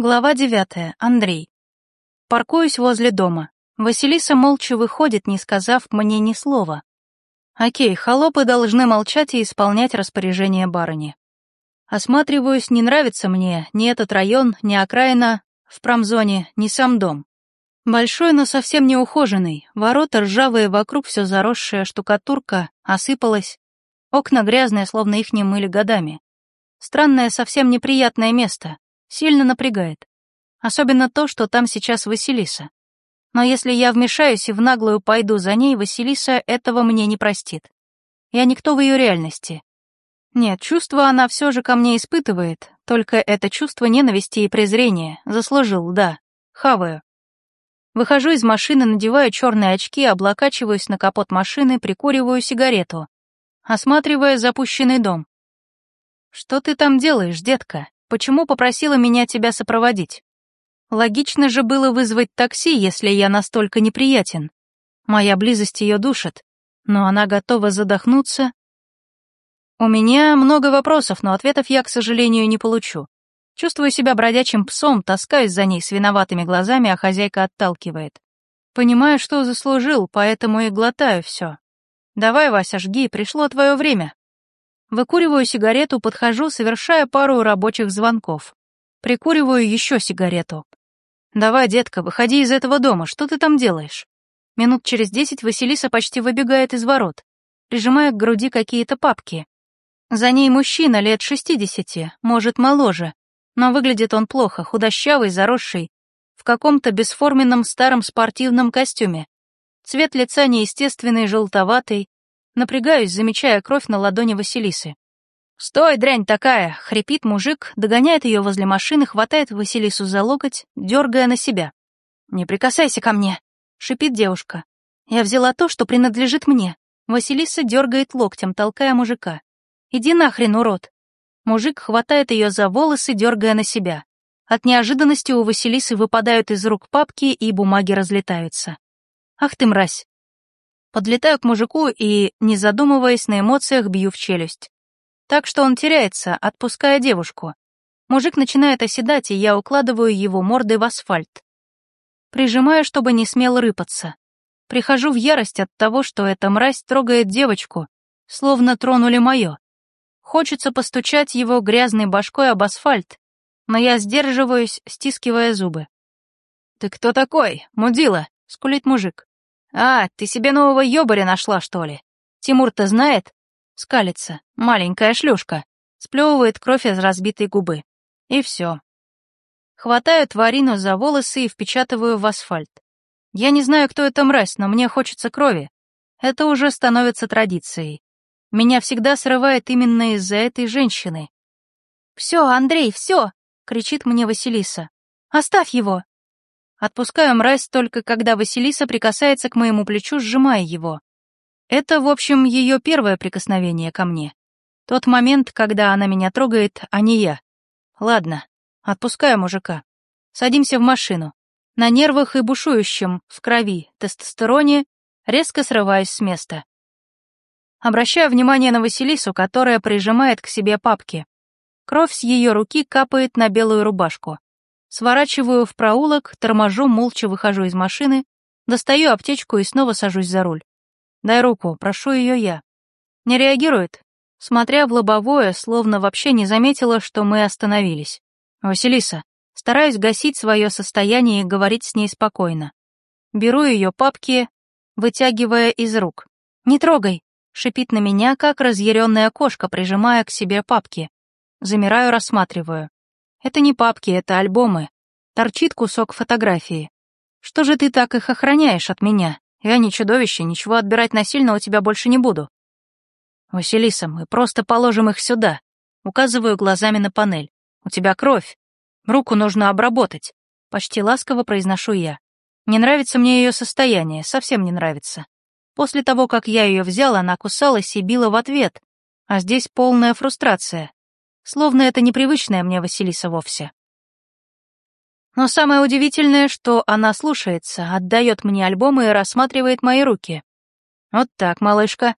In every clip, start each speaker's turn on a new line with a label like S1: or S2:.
S1: Глава девятая. Андрей. Паркуюсь возле дома. Василиса молча выходит, не сказав мне ни слова. Окей, холопы должны молчать и исполнять распоряжение барыни. Осматриваюсь, не нравится мне ни этот район, ни окраина в промзоне, ни сам дом. Большой, но совсем не ухоженный, ворота ржавые, вокруг все заросшая штукатурка, осыпалась. Окна грязные, словно их не мыли годами. Странное, совсем неприятное место. Сильно напрягает. Особенно то, что там сейчас Василиса. Но если я вмешаюсь и в наглую пойду за ней, Василиса этого мне не простит. Я никто в ее реальности. Нет, чувство она все же ко мне испытывает, только это чувство ненависти и презрения. Заслужил, да. Хаваю. Выхожу из машины, надеваю черные очки, облокачиваюсь на капот машины, прикуриваю сигарету, осматривая запущенный дом. «Что ты там делаешь, детка?» Почему попросила меня тебя сопроводить? Логично же было вызвать такси, если я настолько неприятен. Моя близость ее душит, но она готова задохнуться. У меня много вопросов, но ответов я, к сожалению, не получу. Чувствую себя бродячим псом, таскаюсь за ней с виноватыми глазами, а хозяйка отталкивает. Понимаю, что заслужил, поэтому и глотаю все. Давай, Вася, жги, пришло твое время. Выкуриваю сигарету, подхожу, совершая пару рабочих звонков. Прикуриваю еще сигарету. «Давай, детка, выходи из этого дома, что ты там делаешь?» Минут через десять Василиса почти выбегает из ворот, прижимая к груди какие-то папки. За ней мужчина лет шестидесяти, может, моложе, но выглядит он плохо, худощавый, заросший, в каком-то бесформенном старом спортивном костюме. Цвет лица неестественный, желтоватый, Напрягаюсь, замечая кровь на ладони Василисы. «Стой, дрянь такая!» — хрипит мужик, догоняет ее возле машины, хватает Василису за локоть, дергая на себя. «Не прикасайся ко мне!» — шипит девушка. «Я взяла то, что принадлежит мне». Василиса дергает локтем, толкая мужика. «Иди нахрен, урод!» Мужик хватает ее за волосы, дергая на себя. От неожиданности у Василисы выпадают из рук папки, и бумаги разлетаются. «Ах ты, мразь!» Подлетаю к мужику и, не задумываясь на эмоциях, бью в челюсть. Так что он теряется, отпуская девушку. Мужик начинает оседать, и я укладываю его мордой в асфальт. Прижимаю, чтобы не смел рыпаться. Прихожу в ярость от того, что эта мразь трогает девочку, словно тронули мое. Хочется постучать его грязной башкой об асфальт, но я сдерживаюсь, стискивая зубы. «Ты кто такой, мудила?» — скулит мужик. «А, ты себе нового ёбаря нашла, что ли? Тимур-то знает?» Скалится, маленькая шлюшка. Сплёвывает кровь из разбитой губы. И все. Хватаю тварину за волосы и впечатываю в асфальт. Я не знаю, кто эта мразь, но мне хочется крови. Это уже становится традицией. Меня всегда срывает именно из-за этой женщины. «Все, Андрей, все!» — кричит мне Василиса. «Оставь его!» Отпускаю мразь только когда Василиса прикасается к моему плечу, сжимая его. Это, в общем, ее первое прикосновение ко мне. Тот момент, когда она меня трогает, а не я. Ладно, отпускаю мужика. Садимся в машину. На нервах и бушующем, в крови, тестостероне, резко срываюсь с места. Обращаю внимание на Василису, которая прижимает к себе папки. Кровь с ее руки капает на белую рубашку. Сворачиваю в проулок, торможу, молча выхожу из машины, достаю аптечку и снова сажусь за руль. «Дай руку, прошу ее я». Не реагирует, смотря в лобовое, словно вообще не заметила, что мы остановились. «Василиса, стараюсь гасить свое состояние и говорить с ней спокойно. Беру ее папки, вытягивая из рук. «Не трогай!» — шипит на меня, как разъяренная кошка, прижимая к себе папки. Замираю, рассматриваю. Это не папки, это альбомы. Торчит кусок фотографии. Что же ты так их охраняешь от меня? Я не чудовище, ничего отбирать насильно у тебя больше не буду. Василиса, мы просто положим их сюда. Указываю глазами на панель. У тебя кровь. Руку нужно обработать. Почти ласково произношу я. Не нравится мне ее состояние, совсем не нравится. После того, как я ее взял, она кусалась и била в ответ, а здесь полная фрустрация. Словно это непривычная мне Василиса вовсе. Но самое удивительное, что она слушается, отдает мне альбомы и рассматривает мои руки. Вот так, малышка.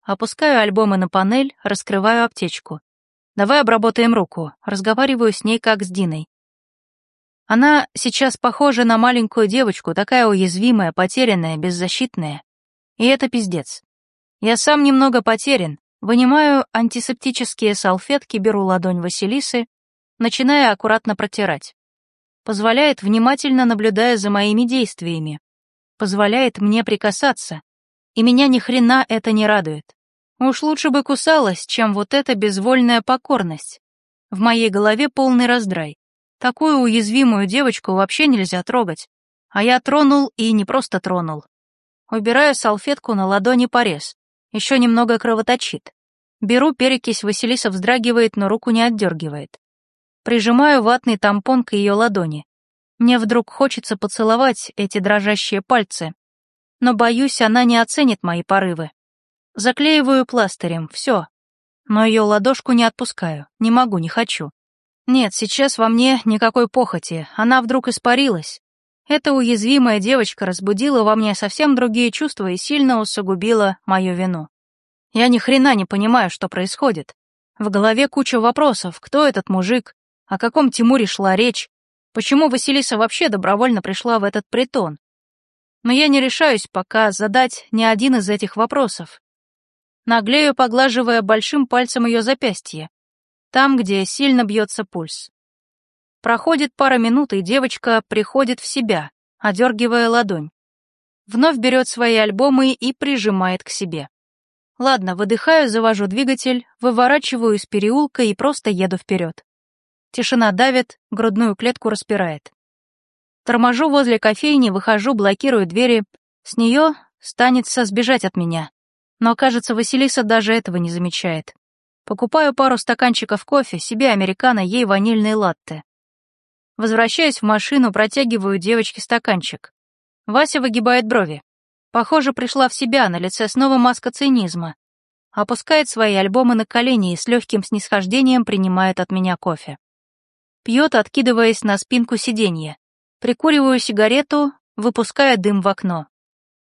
S1: Опускаю альбомы на панель, раскрываю аптечку. Давай обработаем руку, разговариваю с ней как с Диной. Она сейчас похожа на маленькую девочку, такая уязвимая, потерянная, беззащитная. И это пиздец. Я сам немного потерян, вынимаю антисептические салфетки, беру ладонь Василисы, начиная аккуратно протирать. Позволяет, внимательно наблюдая за моими действиями. Позволяет мне прикасаться. И меня ни хрена это не радует. Уж лучше бы кусалась, чем вот эта безвольная покорность. В моей голове полный раздрай. Такую уязвимую девочку вообще нельзя трогать. А я тронул и не просто тронул. Убираю салфетку на ладони порез. Еще немного кровоточит. Беру перекись, Василиса вздрагивает, но руку не отдергивает. Прижимаю ватный тампон к ее ладони. Мне вдруг хочется поцеловать эти дрожащие пальцы. Но боюсь, она не оценит мои порывы. Заклеиваю пластырем, все. Но ее ладошку не отпускаю, не могу, не хочу. Нет, сейчас во мне никакой похоти, она вдруг испарилась. Эта уязвимая девочка разбудила во мне совсем другие чувства и сильно усугубила мою вину. Я ни хрена не понимаю, что происходит. В голове куча вопросов, кто этот мужик, о каком Тимуре шла речь, почему Василиса вообще добровольно пришла в этот притон. Но я не решаюсь пока задать ни один из этих вопросов. Наглею, поглаживая большим пальцем ее запястье, там, где сильно бьется пульс. Проходит пара минут, и девочка приходит в себя, одергивая ладонь. Вновь берет свои альбомы и прижимает к себе. Ладно, выдыхаю, завожу двигатель, выворачиваю из переулка и просто еду вперед. Тишина давит, грудную клетку распирает. Торможу возле кофейни, выхожу, блокирую двери. С нее станется сбежать от меня. Но, кажется, Василиса даже этого не замечает. Покупаю пару стаканчиков кофе, себе американо, ей ванильный латте. Возвращаюсь в машину, протягиваю девочке стаканчик. Вася выгибает брови. Похоже, пришла в себя, на лице снова маска цинизма. Опускает свои альбомы на колени и с легким снисхождением принимает от меня кофе. Пьет, откидываясь на спинку сиденья. Прикуриваю сигарету, выпуская дым в окно.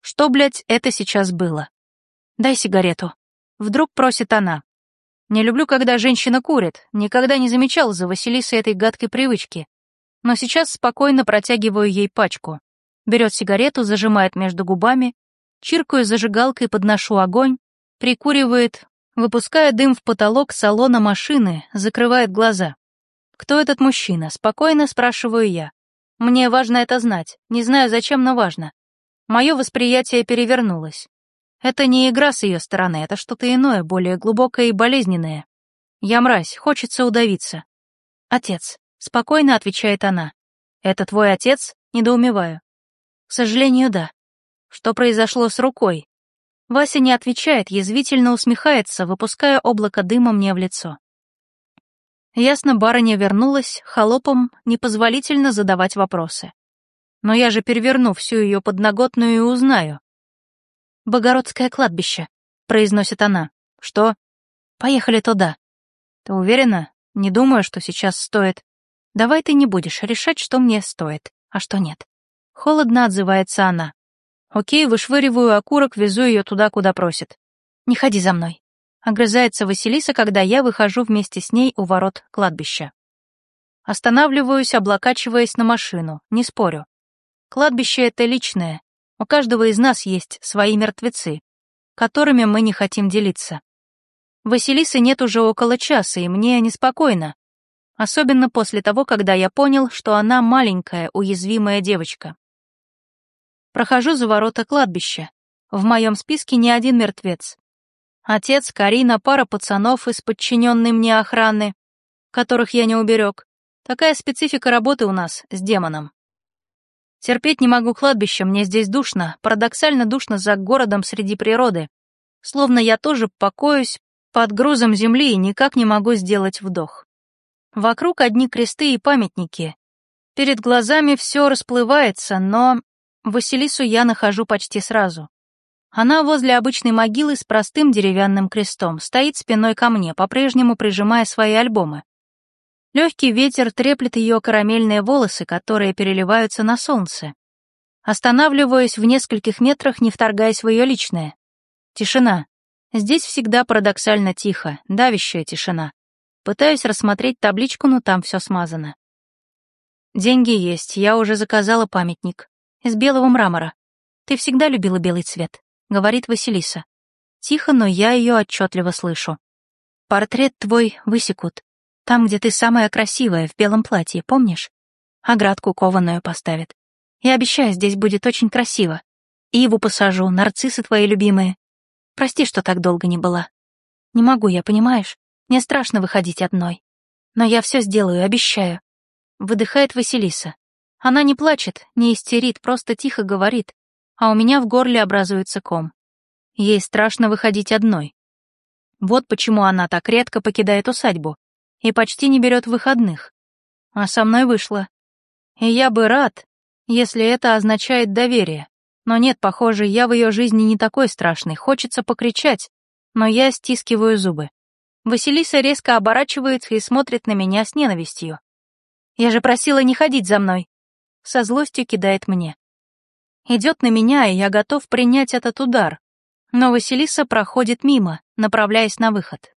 S1: Что, блядь, это сейчас было? «Дай сигарету». Вдруг просит она. Не люблю, когда женщина курит, никогда не замечал за Василисой этой гадкой привычки. Но сейчас спокойно протягиваю ей пачку. Берет сигарету, зажимает между губами, чиркаю зажигалкой, подношу огонь, прикуривает, выпуская дым в потолок салона машины, закрывает глаза. «Кто этот мужчина?» — спокойно спрашиваю я. Мне важно это знать, не знаю зачем, но важно. Мое восприятие перевернулось. Это не игра с ее стороны, это что-то иное, более глубокое и болезненное. Я мразь, хочется удавиться. Отец, спокойно отвечает она. Это твой отец? Недоумеваю. К сожалению, да. Что произошло с рукой? Вася не отвечает, язвительно усмехается, выпуская облако дыма мне в лицо. Ясно, барыня вернулась, холопом непозволительно задавать вопросы. Но я же переверну всю ее подноготную и узнаю, «Богородское кладбище», — произносит она. «Что?» «Поехали туда». «Ты уверена? Не думаю, что сейчас стоит. Давай ты не будешь решать, что мне стоит, а что нет». Холодно отзывается она. «Окей, вышвыриваю окурок, везу ее туда, куда просит. Не ходи за мной». Огрызается Василиса, когда я выхожу вместе с ней у ворот кладбища. Останавливаюсь, облокачиваясь на машину, не спорю. Кладбище — это личное, у каждого из нас есть свои мертвецы, которыми мы не хотим делиться. Василисы нет уже около часа, и мне неспокойно. Особенно после того, когда я понял, что она маленькая, уязвимая девочка. Прохожу за ворота кладбища. В моем списке ни один мертвец. Отец, Карина, пара пацанов из подчиненной мне охраны, которых я не уберег. Такая специфика работы у нас с демоном. Терпеть не могу кладбище, мне здесь душно, парадоксально душно за городом среди природы. Словно я тоже покоюсь под грузом земли и никак не могу сделать вдох. Вокруг одни кресты и памятники. Перед глазами все расплывается, но Василису я нахожу почти сразу. Она возле обычной могилы с простым деревянным крестом, стоит спиной ко мне, по-прежнему прижимая свои альбомы. Легкий ветер треплет ее карамельные волосы, которые переливаются на солнце. Останавливаюсь в нескольких метрах, не вторгаясь в ее личное. Тишина. Здесь всегда парадоксально тихо, давящая тишина. Пытаюсь рассмотреть табличку, но там все смазано. Деньги есть, я уже заказала памятник. Из белого мрамора. Ты всегда любила белый цвет, говорит Василиса. Тихо, но я ее отчетливо слышу. Портрет твой высекут. Там, где ты самая красивая, в белом платье, помнишь? Оградку кованую поставят. Я обещаю, здесь будет очень красиво. Иву посажу, нарциссы твои любимые. Прости, что так долго не была. Не могу я, понимаешь? Мне страшно выходить одной. Но я все сделаю, обещаю. Выдыхает Василиса. Она не плачет, не истерит, просто тихо говорит, а у меня в горле образуется ком. Ей страшно выходить одной. Вот почему она так редко покидает усадьбу и почти не берет выходных. А со мной вышла. И я бы рад, если это означает доверие. Но нет, похоже, я в ее жизни не такой страшный, хочется покричать, но я стискиваю зубы. Василиса резко оборачивается и смотрит на меня с ненавистью. «Я же просила не ходить за мной!» Со злостью кидает мне. Идет на меня, и я готов принять этот удар. Но Василиса проходит мимо, направляясь на выход.